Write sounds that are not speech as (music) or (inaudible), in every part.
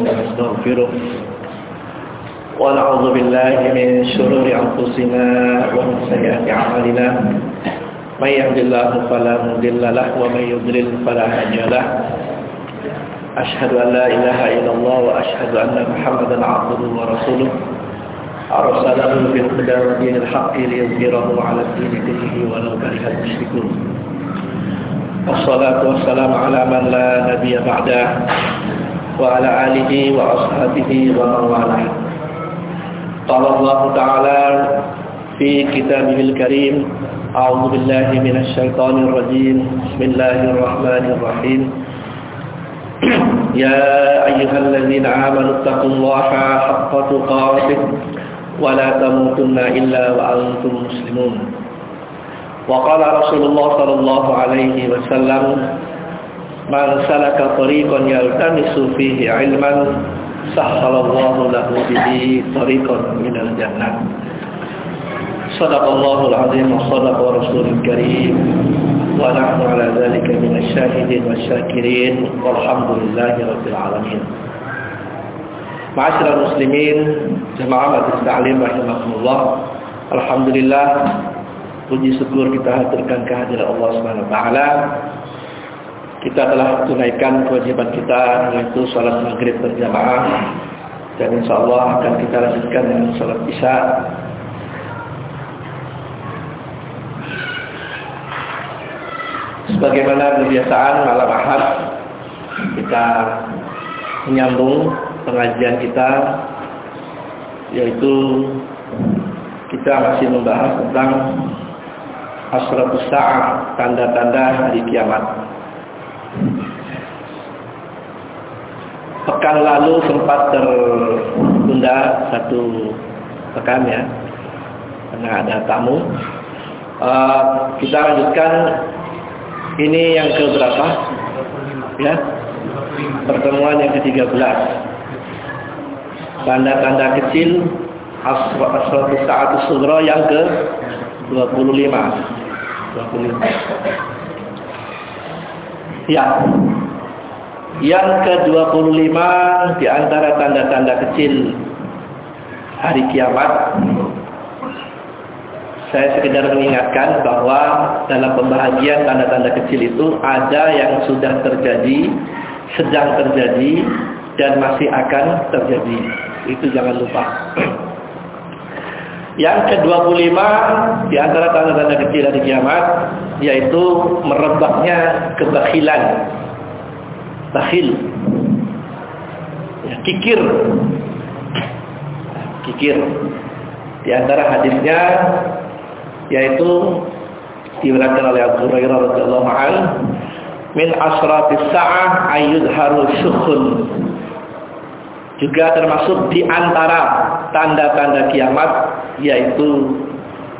ونستغفره ونعوذ بالله من شرور أنفسنا ومن سيئات أعمالنا. من يهد الله فلا مضل له ومن يضلل فلا هادي له. أشهد أن لا إله إلا الله وأشهد أن محمدا عبده ورسوله. أرسله بالهدى ودين الحق ليظهره على الدين كله ولو كره المشركون. والصلاة والسلام على من لا نبي بعده وعلى آله وأصحابه ومن والاه. قال الله تعالى في كتابه الكريم أعوذ بالله من الشيطان الرجيم. بسم الله الرحمن الرحيم. (clears throat) يا أيها الذين آمنوا اتقوا الله حق تقاته ولا تموتن إلا وأنتم مسلمون. وقال رسول الله صلى الله عليه وسلم من سلك طريقا يلتمس فيه علما سهل الله له به طريقا من الجنة. صدق الله العظيم وصدق رسول الكريم. ونحن على ذلك من الشاهدين والشاكرين. والحمد لله رب العالمين. Ma'asyiral muslimin, jemaah majelis taklim rahimakumullah. Alhamdulillah puji syukur kita haturkan kehadiran Allah Subhanahu wa. Kita telah tunaikan kewajiban kita yaitu salat maghrib berjamaah dan insyaallah akan kita lanjutkan dengan salat isya. Sebagaimana kebiasaan malam Ahad kita menyambung pengajian kita yaitu kita masih membahas tentang asratus sa'ah, tanda-tanda hari kiamat. Pekan lalu sempat tertunda satu pekan ya, karena ada tamu. Uh, kita lanjutkan ini yang ke berapa? Ya, pertemuan yang ke-13 tanda-tanda kecil asratus sa'atus yang ke 25 25 ya. Yang ke 25 di antara tanda-tanda kecil hari kiamat saya sekedar mengingatkan bahwa dalam pembahagian tanda-tanda kecil itu ada yang sudah terjadi sedang terjadi dan masih akan terjadi. Itu jangan lupa. Yang ke-25 di antara tanda-tanda kecil dari kiamat yaitu merebaknya kebakhilan. Bakhil. Ya, kikir. Kikir. Di antara hadisnya yaitu diriwayatkan oleh Abu Hurairah radhiyallahu anhu min asratis sa'ah ayyudharu syukhun juga termasuk di antara tanda-tanda kiamat yaitu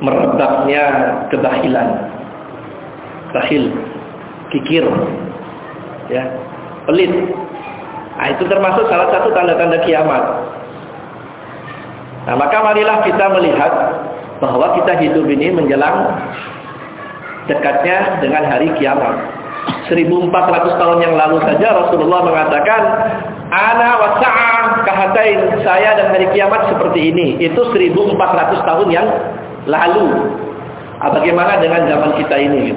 merebaknya kebahilan. Bahil, kikir, ya, pelit. Nah, itu termasuk salah satu tanda-tanda kiamat. Nah, maka marilah kita melihat bahwa kita hidup ini menjelang dekatnya dengan hari kiamat. 1400 tahun yang lalu saja Rasulullah mengatakan ana wasa'ah kahatain saya dan hari kiamat seperti ini. Itu 1400 tahun yang lalu. Ah, bagaimana dengan zaman kita ini.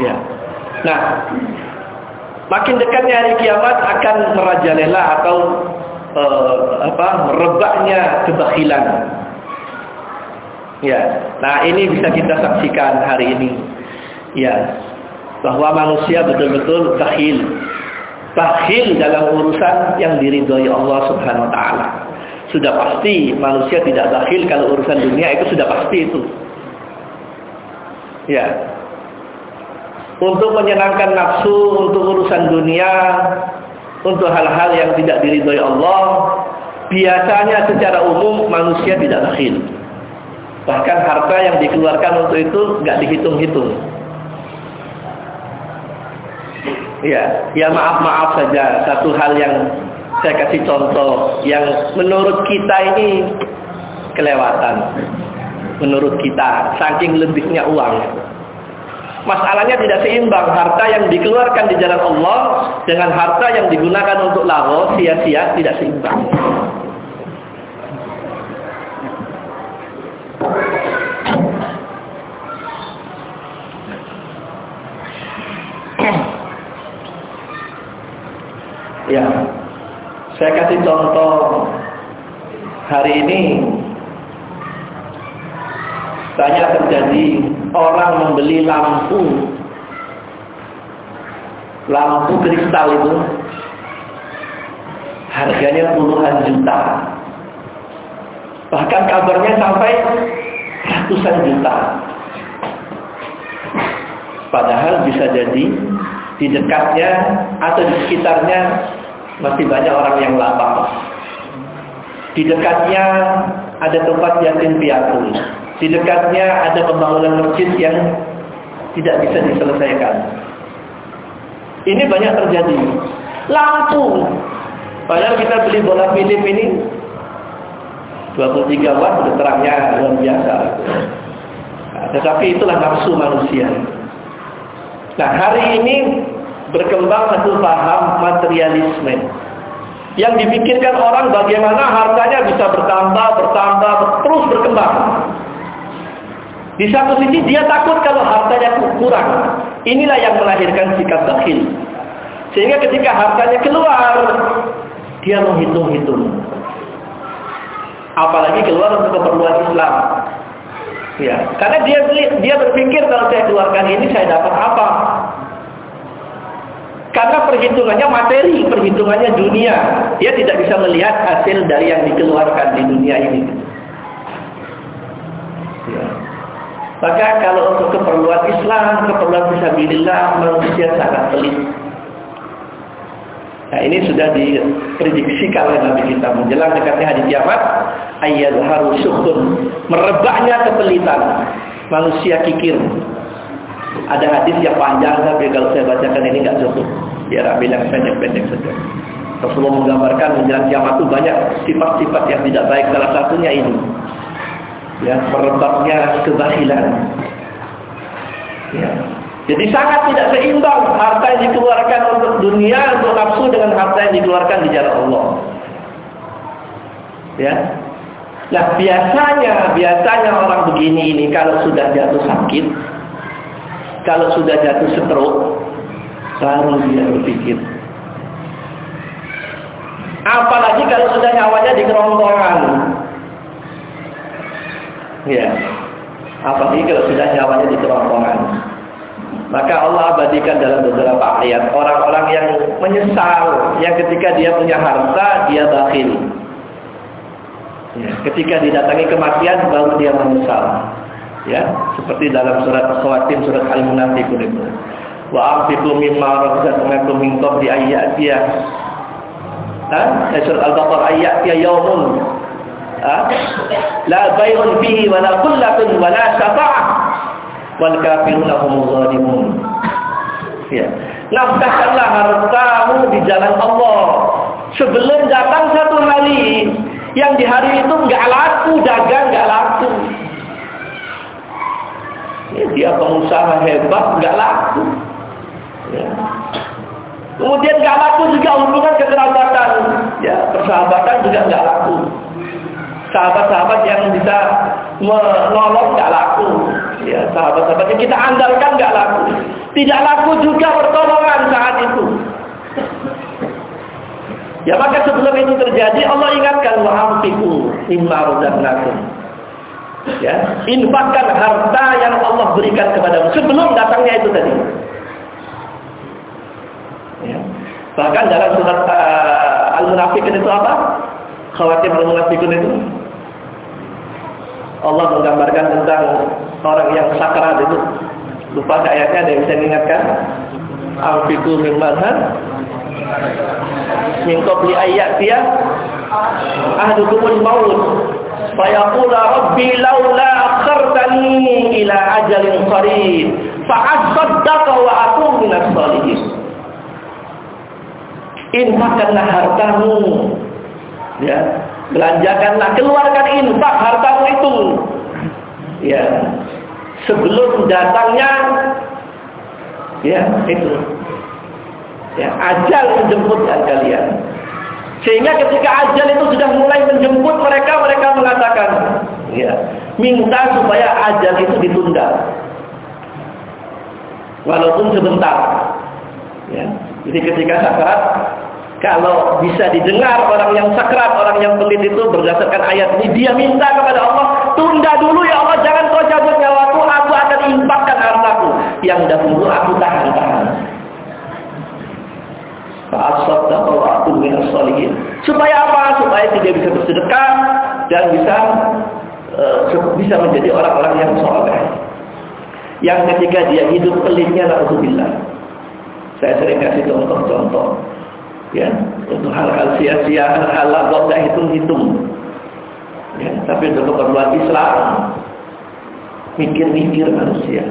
Ya. Nah, makin dekatnya hari kiamat akan merajalela atau uh, apa? merebaknya kebakhilan. Ya. Nah, ini bisa kita saksikan hari ini. Ya. Bahwa manusia betul-betul bakhil bakhil dalam urusan yang diridhoi Allah Subhanahu wa taala. Sudah pasti manusia tidak bakhil kalau urusan dunia itu sudah pasti itu. Ya. Untuk menyenangkan nafsu, untuk urusan dunia, untuk hal-hal yang tidak diridhoi Allah, biasanya secara umum manusia tidak bakhil. Bahkan harta yang dikeluarkan untuk itu nggak dihitung-hitung. Ya, ya maaf-maaf saja satu hal yang saya kasih contoh yang menurut kita ini kelewatan. Menurut kita saking lebihnya uang. Masalahnya tidak seimbang harta yang dikeluarkan di jalan Allah dengan harta yang digunakan untuk laho sia-sia tidak seimbang. Ya, saya kasih contoh. Hari ini saya terjadi orang membeli lampu. Lampu kristal itu harganya puluhan juta. Bahkan kabarnya sampai ratusan juta. Padahal bisa jadi di dekatnya atau di sekitarnya masih banyak orang yang lapar di dekatnya ada tempat yatim piatu di dekatnya ada pembangunan masjid yang tidak bisa diselesaikan. Ini banyak terjadi. Lampu. Padahal kita beli bola film ini 23 watt terangnya luar biasa. Nah, tetapi itulah nafsu manusia. Nah hari ini berkembang satu paham materialisme. Yang dipikirkan orang bagaimana hartanya bisa bertambah, bertambah, terus berkembang. Di satu sisi dia takut kalau hartanya kurang. Inilah yang melahirkan sikap bakhil. Sehingga ketika hartanya keluar, dia menghitung-hitung. Apalagi keluar untuk keperluan Islam. Ya, karena dia dia berpikir kalau saya keluarkan ini saya dapat apa? Karena perhitungannya materi, perhitungannya dunia. Dia tidak bisa melihat hasil dari yang dikeluarkan di dunia ini. Ya. Maka kalau untuk keperluan Islam, keperluan fisabilillah, manusia sangat pelit. Nah ini sudah diprediksikan oleh Nabi kita menjelang dekatnya hari kiamat ayat harus syukur merebaknya kepelitan manusia kikir ada hadis yang panjang tapi kalau saya bacakan ini nggak cukup. Biar ambil yang pendek-pendek saja. Rasulullah menggambarkan menjelang kiamat itu banyak sifat-sifat yang tidak baik. Salah satunya ini. Ya merebaknya kebahilan. Ya. Jadi sangat tidak seimbang harta yang dikeluarkan untuk dunia untuk nafsu dengan harta yang dikeluarkan di jalan Allah. Ya. Nah biasanya biasanya orang begini ini kalau sudah jatuh sakit kalau sudah jatuh stroke baru dia berpikir apalagi kalau sudah nyawanya di kerongkongan Ya. Apalagi kalau sudah nyawanya di kerongkongan. Maka Allah abadikan dalam beberapa ayat orang-orang yang menyesal yang ketika dia punya harta dia bakhil. Ya, ketika didatangi kematian baru dia menyesal. Ya, seperti dalam surat Khawatim surat Al-Munafiqun. Itu. Wa anfiqu mimma razaqnakum min qabli ayyatiya. Ha? Eh, surat Al-Baqarah ayyatiya yaumun la bay'un fihi wala kullatun wala syafa'ah wal kafiruna humuz zalimun. Ya. Nafkahkanlah hartamu di jalan Allah. Sebelum datang satu hari yang di hari itu enggak laku dagang enggak laku ya, dia pengusaha hebat enggak laku ya. kemudian enggak laku juga hubungan kekerabatan ya persahabatan juga enggak laku sahabat-sahabat yang bisa menolong nggak laku. Ya, sahabat-sahabat yang kita andalkan nggak laku. Tidak laku juga pertolongan saat itu. Ya maka sebelum itu terjadi Allah ingatkan wa amfiku mimma razaqnakum. Ya, infakkan harta yang Allah berikan kepadamu sebelum datangnya itu tadi. Ya. Bahkan dalam surat uh, Al-Munafiqun itu apa? Khawatir Al-Munafiqun itu Allah menggambarkan tentang orang yang sakrat itu. Lupa ayatnya ada yang bisa mengingatkan? Alfiku min madhan min qabli ayyatiya ahdukumul maut laula akhartani ila ajalin qarib fa asaddaqa wa akun minas salihin infakkanlah hartamu ya belanjakanlah keluarkan infak hartamu itu ya sebelum datangnya Ya, itu. Ya, ajal menjemputkan kalian. Sehingga ketika ajal itu sudah mulai menjemput mereka, mereka mengatakan, ya, minta supaya ajal itu ditunda. Walaupun sebentar. Ya. Jadi ketika sakrat, kalau bisa didengar orang yang sakrat, orang yang pelit itu berdasarkan ayat ini, dia minta kepada Allah, tunda dulu ya Allah, jangan kau cabut nyawaku, aku akan infakkan hartaku. Yang dahulu aku tahan-tahan. Fa'asaddaqa wa aku minas solihin. Supaya apa? Supaya tidak bisa bersedekah dan bisa uh, bisa menjadi orang-orang yang soleh. Yang ketika dia hidup pelitnya Alhamdulillah. Saya sering kasih contoh-contoh. Ya, untuk hal-hal sia-sia, hal-hal tidak hitung-hitung. Ya, tapi untuk keperluan Islam, mikir-mikir manusia.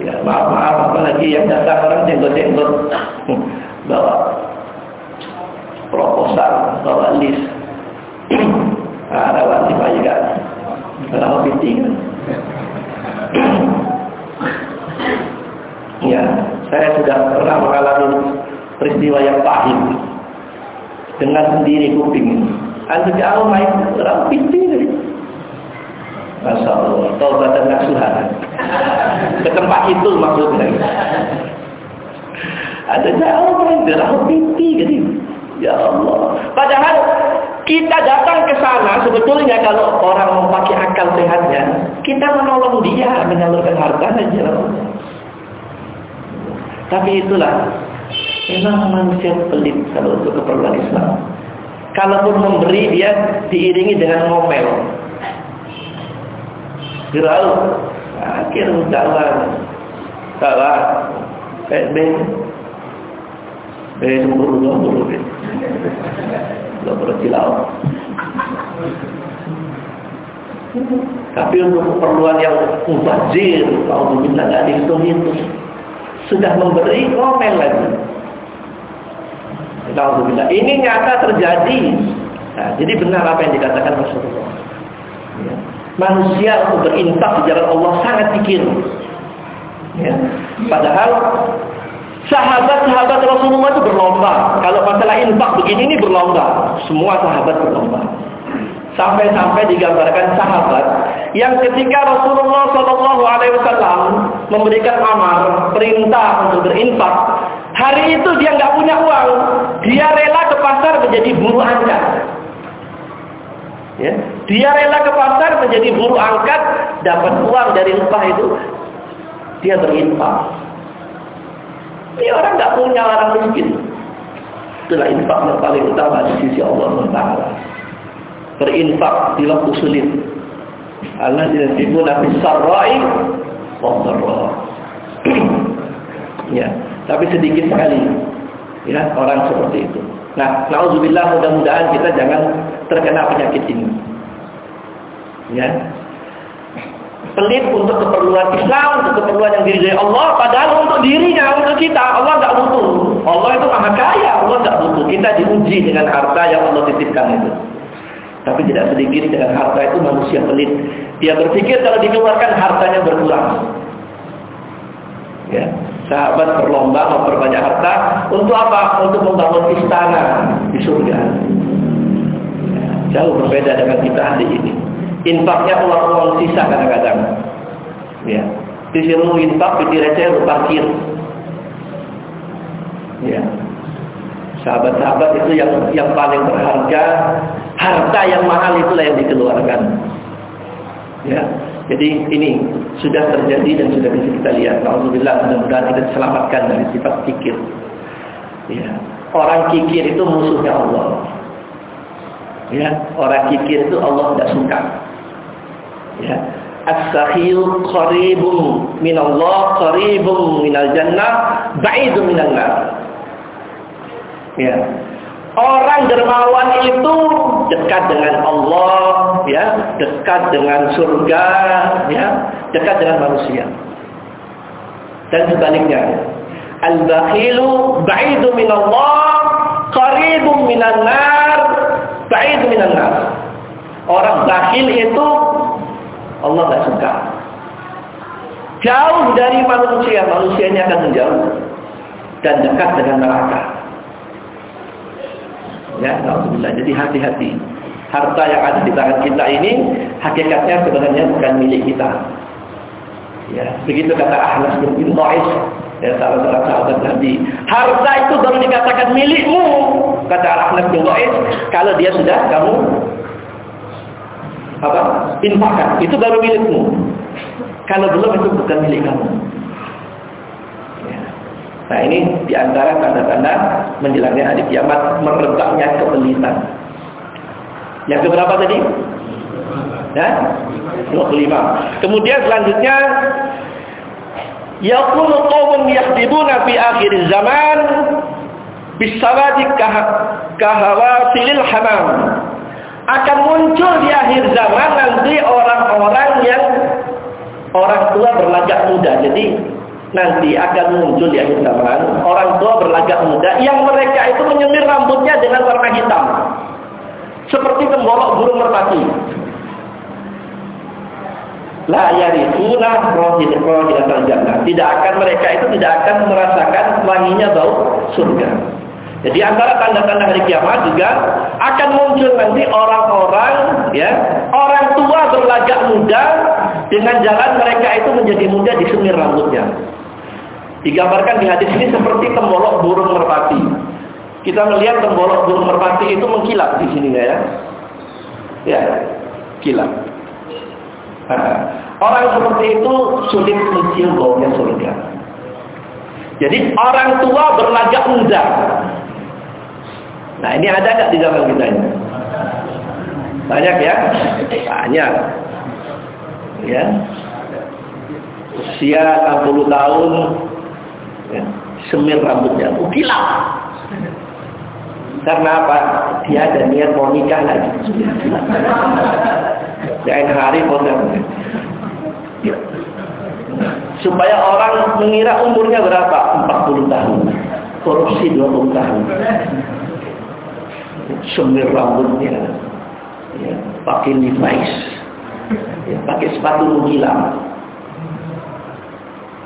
Ya, maaf-maaf apalagi yang datang orang jenggot-jenggot bawa proposal, bawa list. (clears throat) ada wajib aja kan. Kan. (clears throat) Ya, saya sudah pernah mengalami peristiwa yang pahit dengan sendiri kuping. Anda jauh main orang pinti Masya Allah, taubat dan nasuhan. Ke tempat itu maksudnya. Ada jauh main gerah pinti gitu. Ya Allah. Padahal kita datang ke sana sebetulnya kalau orang memakai akal sehatnya, kita menolong dia menyalurkan hartanya jalan. Tapi itulah memang manusia pelit kalau untuk keperluan Islam. Kalaupun memberi dia diiringi dengan ngomel. Gerau. Akhir dakwah. Salah. Kayak ben. Ben semburu semburu. Tidak berkilau. Tapi untuk keperluan yang mubazir, kalau minta nggak dihitung-hitung, sudah memberi ngomel lagi. Alhamdulillah. Ini nyata terjadi. Nah, jadi benar apa yang dikatakan Rasulullah. Ya. Manusia untuk berinfak di jalan Allah sangat pikir. Ya. Padahal sahabat-sahabat Rasulullah itu berlomba. Kalau masalah infak begini ini berlomba. Semua sahabat berlomba. Sampai-sampai digambarkan sahabat yang ketika Rasulullah Shallallahu Alaihi Wasallam memberikan amar perintah untuk berinfak, hari itu dia nggak punya uang, dia rela ke pasar menjadi buruh angkat. Ya, dia rela ke pasar menjadi buruh angkat, dapat uang dari upah itu, dia berinfak. Ini orang nggak punya orang miskin. Itulah infak yang paling utama di sisi Allah Taala berinfak di waktu sulit. Allah yunfiquna fis sarra'i wa (clears throat) Ya, tapi sedikit sekali ya orang seperti itu. Nah, nauzubillah mudah-mudahan kita jangan terkena penyakit ini. Ya. Pelit untuk keperluan Islam, untuk keperluan yang diridai Allah, padahal untuk dirinya, untuk kita, Allah tidak butuh. Allah itu maha kaya, Allah tidak butuh. Kita diuji dengan harta yang Allah titipkan itu. Tapi tidak sedikit dengan harta itu manusia pelit. Dia berpikir kalau dikeluarkan hartanya berkurang. Ya, sahabat berlomba memperbanyak harta untuk apa? Untuk membangun istana di surga. Ya, jauh berbeda dengan kita hari ini. Infaknya uang-uang sisa kadang-kadang. Ya, disuruh infak, receh, parkir. Ya, sahabat-sahabat itu yang yang paling berharga harta yang mahal itulah yang dikeluarkan. Ya. Jadi ini sudah terjadi dan sudah bisa kita lihat. Alhamdulillah mudah-mudahan kita selamatkan dari sifat kikir. Ya. Orang kikir itu musuhnya Allah. Ya, orang kikir itu Allah tidak suka. Ya. As-sakhiyyu qaribun min Allah, qaribun minal jannah, ba'idun minal nar. Ya. Orang dermawan itu dekat dengan Allah, ya, dekat dengan surga, ya, dekat dengan manusia. Dan sebaliknya, al-bakhilu ba'idu min Allah, qaribun minan nar, ba'idu minan nar. Orang bakhil itu Allah tidak suka. jauh dari manusia, manusia ini akan menjauh dan dekat dengan neraka. Ya, alhamdulillah. Jadi hati-hati. Harta yang ada di tangan kita ini hakikatnya sebenarnya bukan milik kita. Ya, begitu kata Ahlas bin Qais, ya salah seorang sahabat Nabi. Harta itu baru dikatakan milikmu, kata Ahlas bin Qais, kalau dia sudah kamu apa? infakkan. Itu baru milikmu. Kalau belum itu bukan milik kamu. Ya. Nah ini di antara tanda-tanda menjelangnya hari kiamat merebaknya kepelitan. Yang keberapa tadi? Ya? 25. Kemudian selanjutnya yakunu qaumun yahdibuna fi akhir zaman bisawadi kahawasilil hamam. Akan muncul di akhir zaman nanti orang-orang yang orang tua berlagak muda. Jadi nanti akan muncul di akhir zaman orang tua berlagak muda yang mereka itu menyemir rambutnya dengan warna hitam. Seperti tembolok burung merpati. La yarifuna rohilatal jannah. Tidak akan mereka itu tidak akan merasakan wanginya bau surga. Jadi antara tanda-tanda hari kiamat juga akan muncul nanti orang-orang ya, orang tua berlagak muda dengan jalan mereka itu menjadi muda di semir rambutnya. Digambarkan di hadis ini seperti tembolok burung merpati. Kita melihat tembolok burung merpati itu mengkilap di sini ya. Ya, kilap. Nah, orang seperti itu sulit mencium baunya surga. Jadi orang tua berlagak muda. Nah ini ada nggak di zaman kita ini? Banyak ya? Banyak. Ya. Usia 60 tahun, ya, semir rambutnya, ukilap. Karena apa? Dia ada niat mau nikah lagi. Jangan hari mau ya. Supaya orang mengira umurnya berapa? 40 tahun. Korupsi 20 tahun. Semir rambutnya. Ya, pakai Levi's. Ya, pakai sepatu menghilang.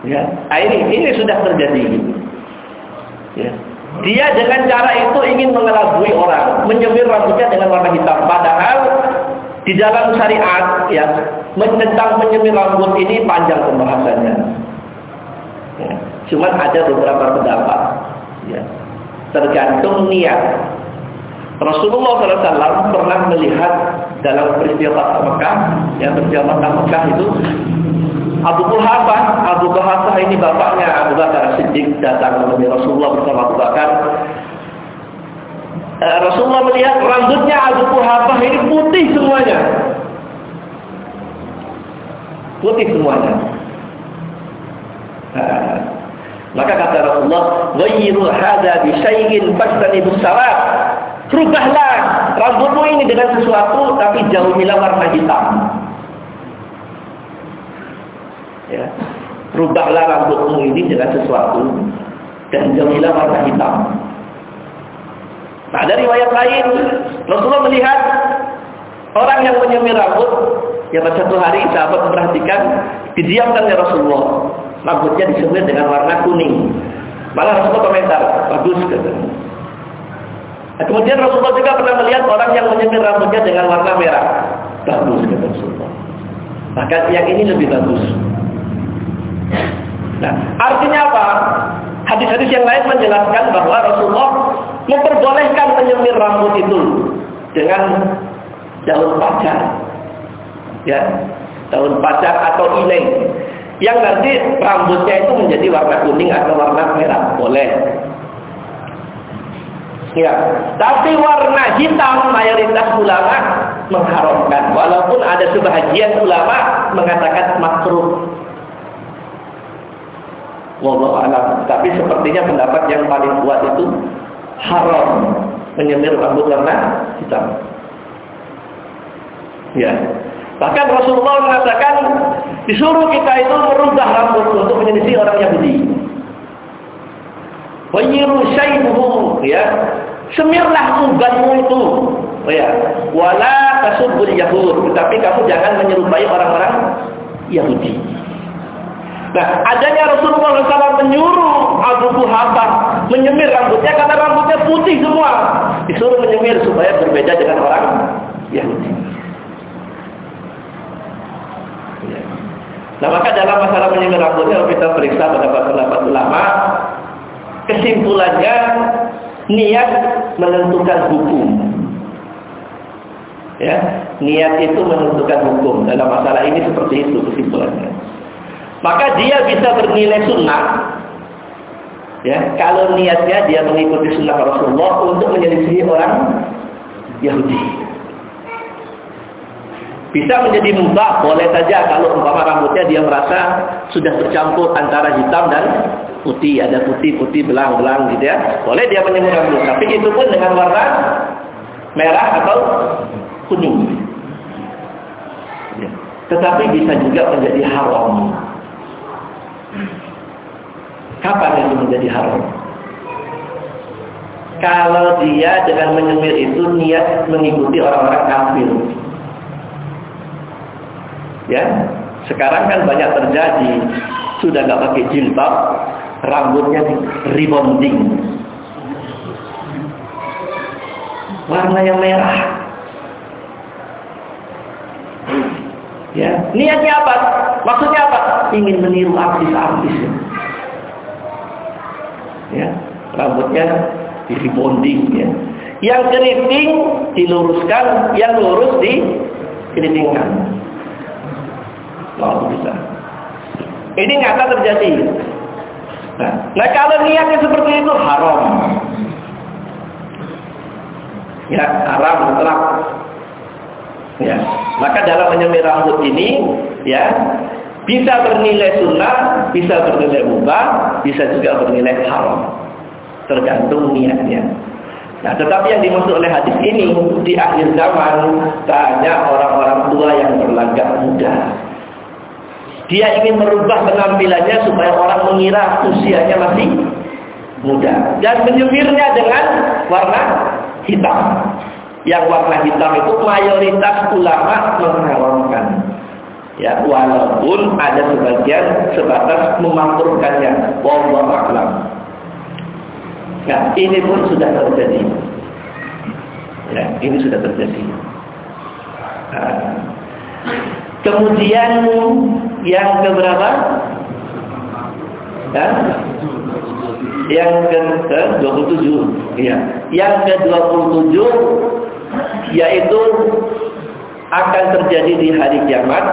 Ya, ini ini sudah terjadi. Ya. Dia dengan cara itu ingin mengelabui orang, menyemir rambutnya dengan warna hitam. Padahal di dalam syariat ya tentang menyemir rambut ini panjang pembahasannya. Ya. Cuma ada beberapa pendapat. Ya. Tergantung niat. Rasulullah SAW pernah melihat dalam peristiwa Mekah, yang peristiwa Mekah itu Abu Quhafah, Abu Quhafah ini bapaknya Abu Bakar Siddiq datang menemui Rasulullah bersama Abu Bakar. Eh, Rasulullah melihat rambutnya Abu Quhafah ini putih semuanya. Putih semuanya. Nah, maka kata Rasulullah, "Ghayyiru hadza bi syai'in fastanibus sawat." Rubahlah rambutmu ini dengan sesuatu tapi jauhilah warna hitam. Ya. Rubahlah rambutmu ini dengan sesuatu dan jauhilah warna hitam. Nah, dari riwayat lain Rasulullah melihat orang yang menyemir rambut ya pada satu hari sahabat memperhatikan didiamkan ya Rasulullah rambutnya disemir dengan warna kuning. Malah Rasulullah komentar, bagus kata. Nah, kemudian Rasulullah juga pernah melihat orang yang menyemir rambutnya dengan warna merah. Bagus kata Rasulullah. Maka yang ini lebih bagus. Nah, artinya apa? Hadis-hadis yang lain menjelaskan bahwa Rasulullah memperbolehkan menyemir rambut itu dengan daun pacar. Ya, daun pacar atau ileng. Yang nanti rambutnya itu menjadi warna kuning atau warna merah. Boleh. Ya, tapi warna hitam mayoritas ulama mengharamkan. Walaupun ada sebahagian ulama mengatakan makruh. Wallahu alam. Tapi sepertinya pendapat yang paling kuat itu haram menyemir rambut warna hitam. Ya. Bahkan Rasulullah mengatakan disuruh kita itu merubah rambut untuk menyelisih orang Yahudi. Wayiru syaibuhu ya. Semirlah ubanmu itu. Oh ya. Wala tasubul yahud. Tetapi kamu jangan menyerupai orang-orang Yahudi. Nah, adanya Rasulullah SAW menyuruh Abu Kuhafa menyemir rambutnya karena rambutnya putih semua. Disuruh menyemir supaya berbeda dengan orang Yahudi. Ya. Nah maka dalam masalah menyemir rambutnya kita periksa pendapat-pendapat ulama, kesimpulannya niat menentukan hukum. Ya, niat itu menentukan hukum. Dalam masalah ini seperti itu kesimpulannya. Maka dia bisa bernilai sunnah. Ya, kalau niatnya dia mengikuti sunnah Rasulullah untuk menyelisihi orang Yahudi. Bisa menjadi mubah, boleh saja kalau umpama rambutnya dia merasa sudah bercampur antara hitam dan putih, ada putih-putih belang-belang gitu ya. Boleh dia menyemur rambut, tapi itu pun dengan warna merah atau kuning. Ya. Tetapi bisa juga menjadi haram. Kapan itu menjadi haram? Kalau dia dengan menyemir itu niat mengikuti orang-orang kafir. Ya, sekarang kan banyak terjadi sudah nggak pakai jilbab, rambutnya rebonding, warna yang merah. Ya, niatnya apa? Maksudnya apa? Ingin meniru artis-artis. Ya, rambutnya di rebonding ya. Yang keriting diluruskan, yang lurus di keritingkan. Allah bisa. Ini nyata terjadi. Nah, kalau niatnya seperti itu haram. Ya, haram mutlak. Ya, maka dalam menyemir rambut ini, ya, bisa bernilai sunnah, bisa bernilai mubah, bisa juga bernilai haram. Tergantung niatnya. Nah, tetapi yang dimaksud oleh hadis ini di akhir zaman banyak orang-orang tua yang berlagak muda. Dia ingin merubah penampilannya supaya orang mengira usianya masih muda. Dan menyemirnya dengan warna hitam. Yang warna hitam itu mayoritas ulama mengharamkan. Ya, walaupun ada sebagian sebatas memakruhkannya. Wallahu a'lam. Ya, ini pun sudah terjadi. Ya, ini sudah terjadi. Nah, Kemudian yang keberapa? Ya? Yang ke, 27. Ya. Yang ke 27 yaitu akan terjadi di hari kiamat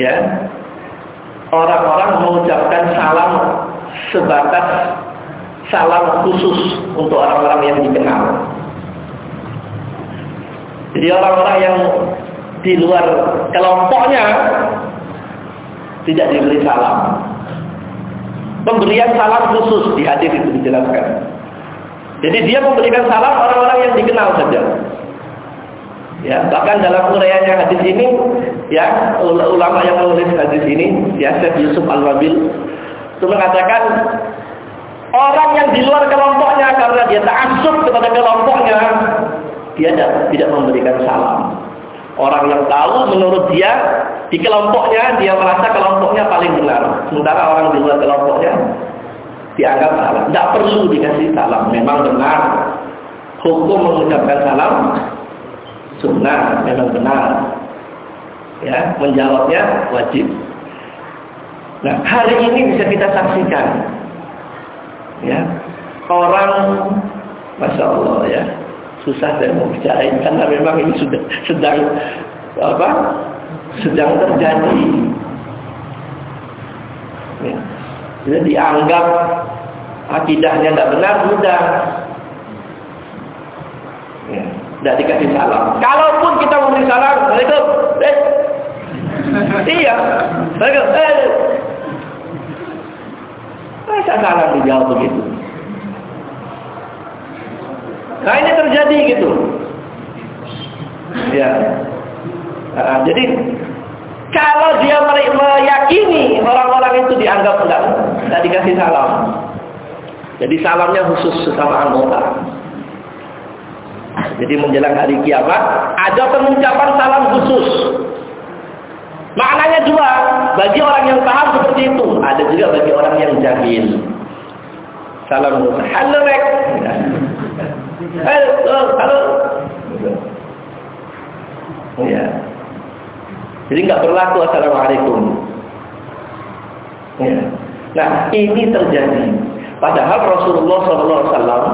ya. Orang-orang mengucapkan salam sebatas salam khusus untuk orang-orang yang dikenal. Jadi orang-orang yang di luar kelompoknya tidak diberi salam. Pemberian salam khusus di hadis itu dijelaskan. Jadi dia memberikan salam orang-orang yang dikenal saja. Ya, bahkan dalam uraiannya hadis ini, ya ulama yang menulis hadis ini, ya Syekh Yusuf Al-Wabil itu mengatakan orang yang di luar kelompoknya karena dia ta'assub kepada kelompoknya, dia tidak memberikan salam. Orang yang tahu menurut dia di kelompoknya dia merasa kelompoknya paling benar. Sementara orang di luar kelompoknya dianggap salah. Tidak perlu dikasih salam. Memang benar. Hukum mengucapkan salam sunnah memang benar. Ya, menjawabnya wajib. Nah, hari ini bisa kita saksikan. Ya, orang Masya Allah ya susah saya mau bicarain karena memang ini sudah sedang apa sedang terjadi. Ya. Jadi dianggap akidahnya tidak benar sudah. Ya. tidak dikasih salam. Kalaupun kita memberi salam mereka eh, iya. Mereka eh, masa salam dijawab begitu Nah ini terjadi gitu. Ya. Nah, jadi kalau dia meyakini orang-orang itu dianggap enggak, enggak dikasih salam. Jadi salamnya khusus sesama anggota. Jadi menjelang hari kiamat ada pengucapan salam khusus. Maknanya dua. bagi orang yang paham seperti itu. Ada juga bagi orang yang jahil. Salam halo Halo, halo. Ya. Jadi nggak berlaku assalamualaikum. Ya. Nah ini terjadi. Padahal Rasulullah SAW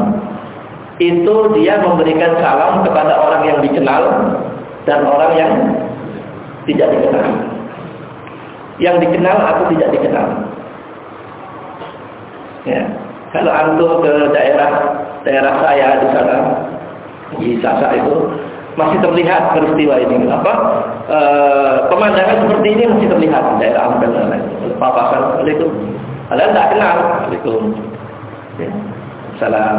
itu dia memberikan salam kepada orang yang dikenal dan orang yang tidak dikenal. Yang dikenal atau tidak dikenal. Ya. Kalau antum ke daerah daerah saya di sana di Sasa itu masih terlihat peristiwa ini. Apa? E, pemandangan seperti ini masih terlihat di daerah Ampel dan lain. Papasan, Assalamualaikum. Kalian tidak kenal. Assalamualaikum. Ya. Salam.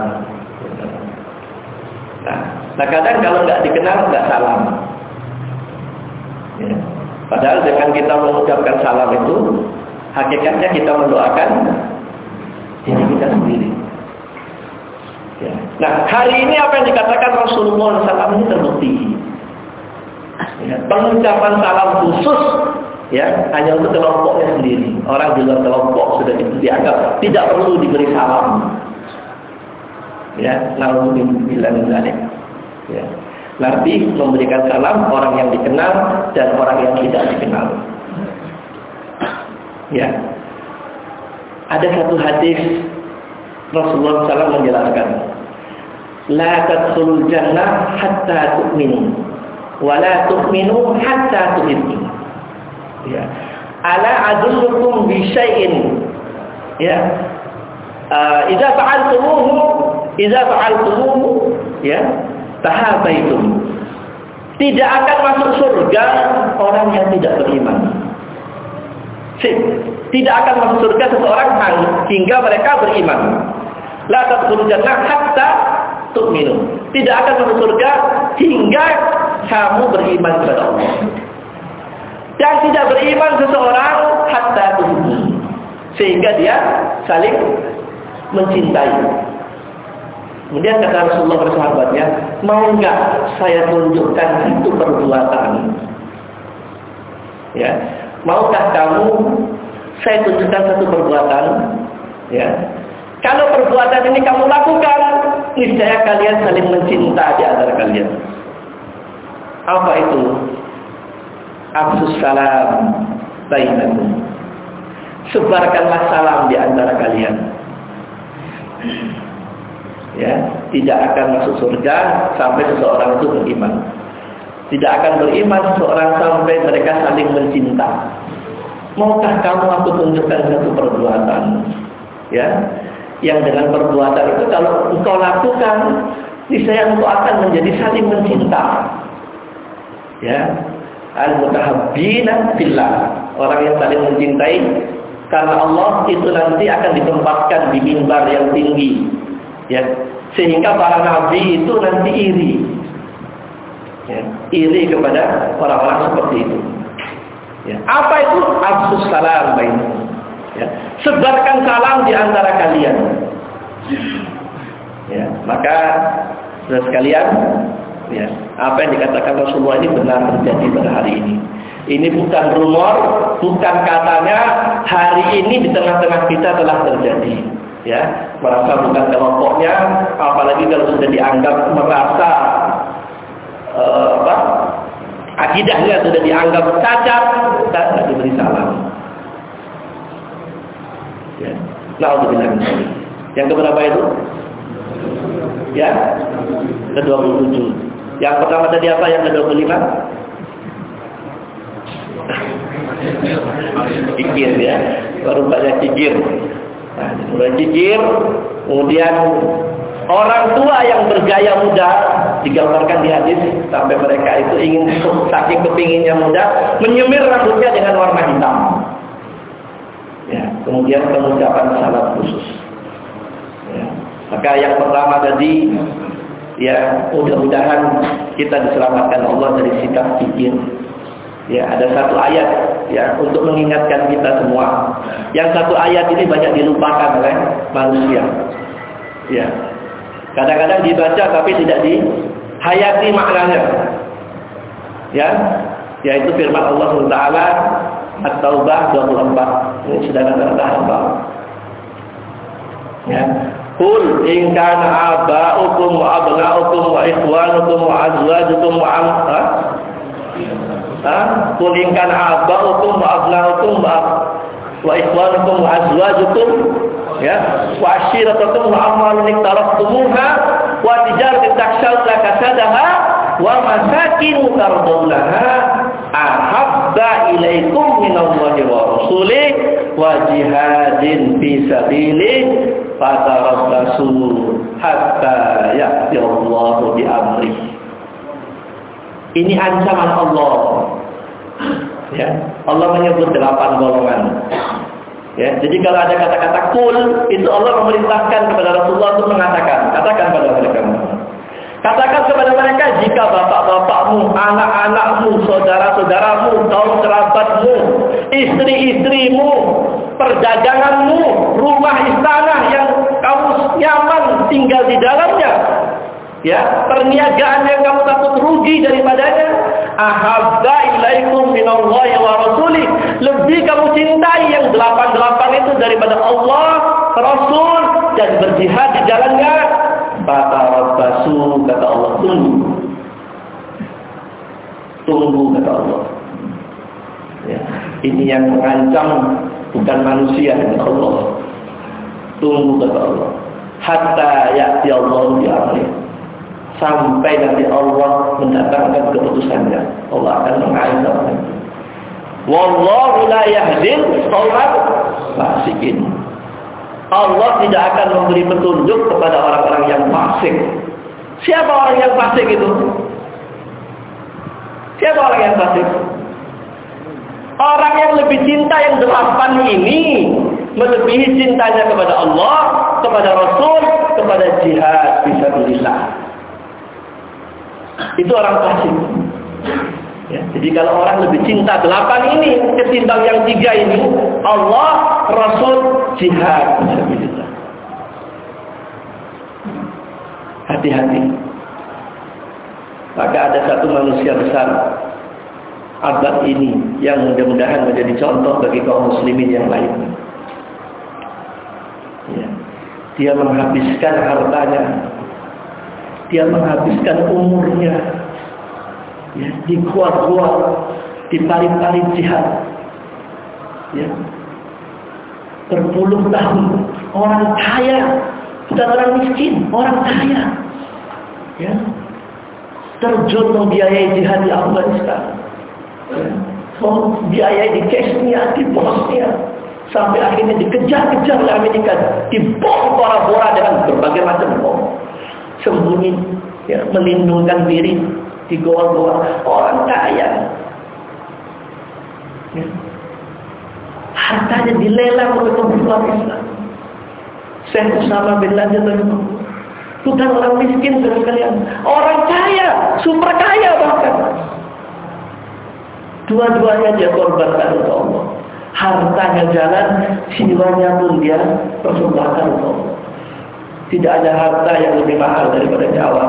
Nah, nah kadang kalau nggak dikenal nggak salam. Ya. Padahal dengan kita mengucapkan salam itu, hakikatnya kita mendoakan diri kita sendiri. Nah, hari ini apa yang dikatakan Rasulullah SAW ini terbukti. Ya, pengucapan salam khusus ya hanya untuk kelompoknya sendiri. Orang di luar kelompok sudah dianggap tidak perlu diberi salam. Ya, naudzubillah min Ya. Nabi memberikan salam orang yang dikenal dan orang yang tidak dikenal. Ya. Ada satu hadis Rasulullah SAW menjelaskan, La tadkhulul jannah hatta tu'minu, wa la tu'minu hatta tuhibbu. Ya. Ala adullukum bi syai'in. Ya. Uh, idza fa'altumuhu, idza fa'altumuhu, ya, tahabaitum. Tidak akan masuk surga orang yang tidak beriman. Tidak akan masuk surga seseorang hingga mereka beriman. La tadkhulul jannah hatta tu'minu. Tidak akan masuk surga hingga kamu beriman kepada Allah. Dan tidak beriman seseorang hatta tu'minu. Sehingga dia saling mencintai. Kemudian kata Rasulullah kepada sahabatnya, mau enggak saya tunjukkan itu perbuatan? Ya, maukah kamu saya tunjukkan satu perbuatan? Ya, kalau perbuatan ini kamu lakukan, niscaya kalian saling mencinta di antara kalian. Apa itu? Absus salam bainakum. Sebarkanlah salam di antara kalian ya tidak akan masuk surga sampai seseorang itu beriman tidak akan beriman seseorang sampai mereka saling mencinta maukah kamu aku tunjukkan satu perbuatan ya yang dengan perbuatan itu kalau engkau lakukan niscaya engkau akan menjadi saling mencinta. Ya. Al mutahabbina fillah. Orang yang saling mencintai karena Allah itu nanti akan ditempatkan di mimbar yang tinggi. Ya. Sehingga para nabi itu nanti iri. Ya, iri kepada orang-orang seperti itu. Ya. apa itu? Absus salam baik ya. sebarkan salam di antara kalian. Ya. Maka saudara sekalian ya apa yang dikatakan Rasulullah ini benar terjadi pada hari ini. Ini bukan rumor, bukan katanya hari ini di tengah-tengah kita telah terjadi. Ya. Merasa bukan kelompoknya apalagi kalau sudah dianggap merasa uh, apa akidahnya sudah dianggap cacat tidak diberi salam ya nah bilang yang keberapa itu? Ya? Ke 27 yang pertama tadi apa? Yang ke 25 kikir (laughs) ya. Baru banyak kikir Nah, mulai jijir, kemudian orang tua yang bergaya muda digambarkan di hadis sampai mereka itu ingin saking kepinginnya muda menyemir rambutnya dengan warna hitam. Kemudian pengucapan salat khusus. Ya, maka yang pertama tadi ya mudah-mudahan kita diselamatkan Allah dari sikap pikir Ya, ada satu ayat ya untuk mengingatkan kita semua. Yang satu ayat ini banyak dilupakan oleh manusia. Ya. Kadang-kadang dibaca tapi tidak dihayati maknanya. Ya, yaitu firman Allah SWT At-Taubah 24. Ini sudah kata hamba. Ya. Kul in kana aba'ukum wa abna'ukum wa ikhwanukum wa azwajukum wa am ha? Kul in kana aba'ukum wa abna'ukum wa wa ikhwanukum wa azwajukum ya wa ashiratukum wa amwalun iktaraftumuha wa tijaratin takshawna kasadaha wa masakin tardawnaha ahabba ilaikum minallahi wa rasulih wa jihadin fi sabilih hatta ya'ti Allah bi amri. Ini ancaman Allah. Ya Allah menyebut delapan golongan. Ya jadi kalau ada kata-kata kul itu Allah memerintahkan kepada Rasulullah untuk mengatakan. Katakan pada mereka Katakan kepada mereka jika bapak-bapakmu, anak-anakmu, saudara-saudaramu, kaum kerabatmu, istri-istrimu, perdaganganmu, rumah istana yang kamu nyaman tinggal di dalamnya, ya, perniagaan yang kamu takut rugi daripadanya, ahabba ilaikum minallahi wa rasulih, lebih kamu cintai yang delapan-delapan itu daripada Allah, Rasul dan berjihad di jalannya Fatarabbasu kata Allah tunggu. Tunggu kata Allah. Ya. Ini yang mengancam bukan manusia kata Allah. Tunggu kata Allah. Hatta ya'ti Allah bi'amri. Sampai nanti Allah mendatangkan keputusannya. Allah akan mengancam. Wallahu la yahdil fasikin. Allah tidak akan memberi petunjuk kepada orang-orang yang fasik. Siapa orang yang fasik itu? Siapa orang yang fasik? Orang yang lebih cinta yang delapan ini melebihi cintanya kepada Allah, kepada Rasul, kepada jihad bisa fisabilillah. Itu orang fasik. Ya, jadi kalau orang lebih cinta delapan ini ketimbang yang tiga ini, Allah, Rasul, jihad. Hati-hati. Maka ada satu manusia besar abad ini yang mudah-mudahan menjadi contoh bagi kaum muslimin yang lain. Ya. Dia menghabiskan hartanya, dia menghabiskan umurnya ya, di gua-gua, di paling-paling jihad. Ya. Berpuluh tahun orang kaya, bukan orang miskin, orang kaya. Ya. Terjun membiayai jihad di Afghanistan. Ya. Membiayai di Chechnya, di Bosnia. Sampai akhirnya dikejar-kejar oleh Amerika. Dibom Bora-Bora dengan berbagai macam bom. Sembunyi, ya, melindungkan diri di goa-goa orang kaya. Ya. Hartanya dilelang oleh pemerintah Islam. Syekh Usama bin Laden bukan orang miskin sekalian, orang kaya, super kaya bahkan. Dua-duanya dia korbankan untuk Allah. Hartanya jalan, jiwanya pun dia persembahkan untuk Allah. Tidak ada harta yang lebih mahal daripada nyawa.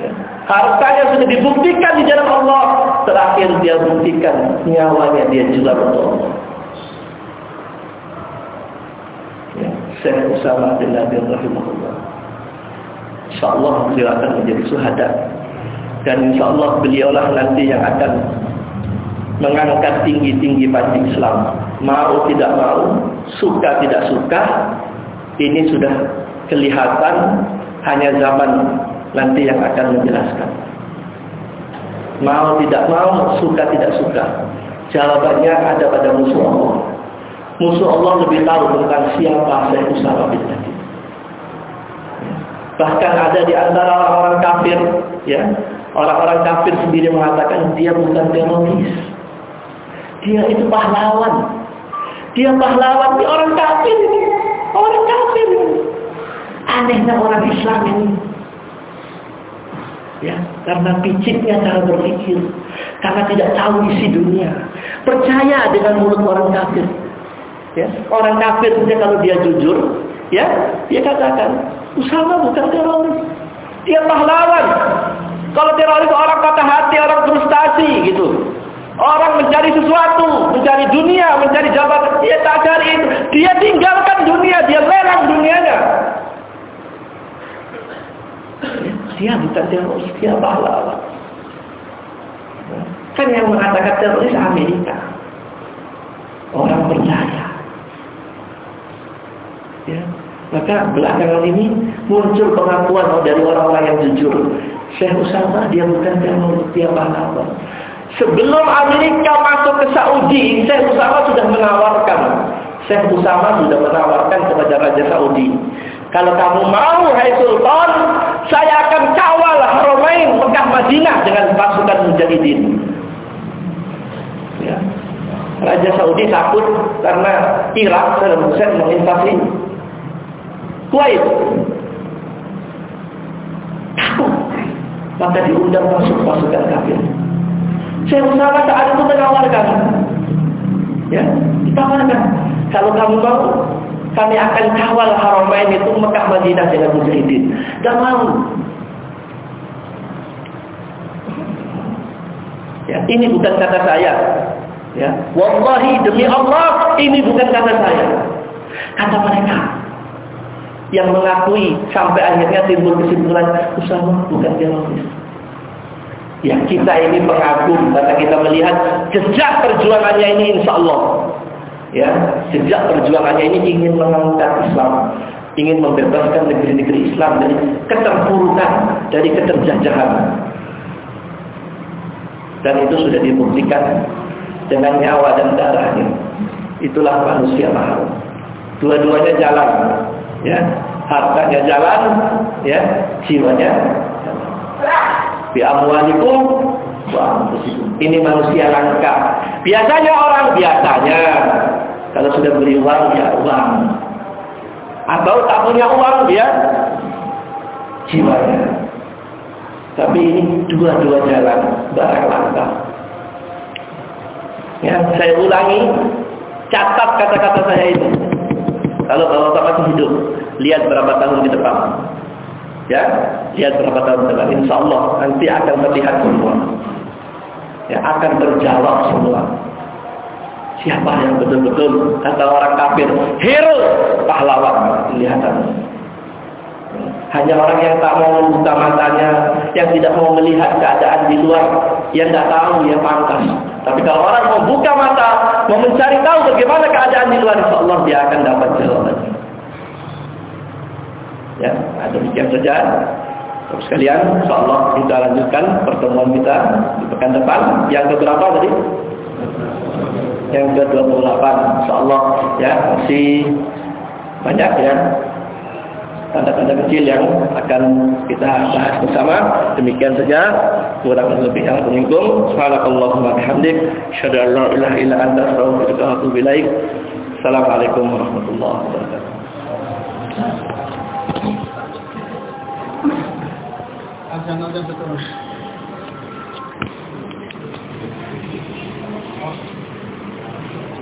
Ya. Hartanya sudah dibuktikan di jalan Allah. Terakhir dia buktikan nyawanya dia jual untuk Allah. Ya, Syekh Usama bin Nabi rahimahullah. InsyaAllah beliau akan menjadi suhada. Dan insyaAllah beliaulah nanti yang akan mengangkat tinggi-tinggi panji Islam. Mau tidak mau, suka tidak suka, ini sudah kelihatan hanya zaman nanti yang akan menjelaskan. Mau tidak mau, suka tidak suka. Jawabannya ada pada musuh Allah. Musuh Allah lebih tahu tentang siapa saya Usama bin Nabi. Bahkan ada di antara orang-orang kafir, ya, orang-orang kafir sendiri mengatakan dia bukan teroris. Dia itu pahlawan. Dia pahlawan di orang kafir ini. Orang kafir. Anehnya orang Islam ini ya karena piciknya cara berpikir karena tidak tahu isi dunia percaya dengan mulut orang kafir ya orang kafir saja kalau dia jujur ya dia katakan Usama bukan teroris dia pahlawan kalau teroris orang kata hati orang frustasi gitu Orang mencari sesuatu, mencari dunia, mencari jabatan, dia tak cari itu. Dia tinggalkan dunia, dia lelang dunianya. Dia bukan teroris, dia pahlawan. Kan yang mengatakan teroris Amerika. Orang percaya. Ya. Maka belakangan ini muncul pengakuan dari orang-orang yang jujur. Syekh Usama dia bukan teroris, dia pahlawan. Sebelum Amerika masuk ke Saudi, Syekh Usama sudah menawarkan. Syekh Usama sudah menawarkan kepada Raja Saudi. Kalau kamu mau, hai Sultan, saya akan kawal Haramain Mekah Madinah dengan pasukan Mujahidin. Ya. Raja Saudi takut karena Irak Hussein menginvasi Kuwait. Takut. Maka diundang masuk pasukan kafir. Saya usaha saat itu menawarkan. Ya, ditawarkan. Kalau kamu mau, kami akan kawal Haramain itu Mekah Madinah dengan mujahidin. Dan mau. Ya, ini bukan kata saya. Ya, wallahi demi Allah, ini bukan kata saya. Kata mereka yang mengakui sampai akhirnya timbul kesimpulan Usama bukan teroris. Ya kita ini pengagum karena kita melihat jejak perjuangannya ini insya Allah. Ya, jejak perjuangannya ini ingin mengangkat Islam, ingin membebaskan negeri-negeri Islam dari keterpurukan, dari keterjajahan. Dan itu sudah dibuktikan dengan nyawa dan darahnya. Itulah manusia mahal. Dua-duanya jalan, ya. Hartanya jalan, ya. Jiwanya Bi amwalikum wa Ini manusia langka. Biasanya orang biasanya kalau sudah beli uang ya uang. Atau tak punya uang dia jiwanya. Tapi ini dua-dua jalan barang langka. Ya, saya ulangi, catat kata-kata saya ini. Kalau Bapak masih hidup, lihat berapa tahun di depan. Ya, lihat berapa tahun ke depan. Insya Allah nanti akan terlihat semua. Ya, akan terjawab semua. Siapa yang betul-betul kata orang kafir, hero, pahlawan, kelihatan. Hanya orang yang tak mau membuka matanya, yang tidak mau melihat keadaan di luar, yang tidak tahu, yang pantas. Tapi kalau orang mau buka mata, mau mencari tahu bagaimana keadaan di luar, insya Allah dia akan dapat jawaban. Ya, ada demikian saja. Terus sekalian, insya Allah kita lanjutkan pertemuan kita di pekan depan. Yang keberapa tadi? Yang ke-28. Insya Allah ya masih banyak ya tanda-tanda kecil yang akan kita bahas bersama. Demikian saja kurang lebih yang menyinggung. Subhanakallahumma bihamdik, asyhadu an la ilaha illa anta, astaghfiruka wa atubu ilaik. Assalamualaikum warahmatullahi wabarakatuh. Azan ada betul.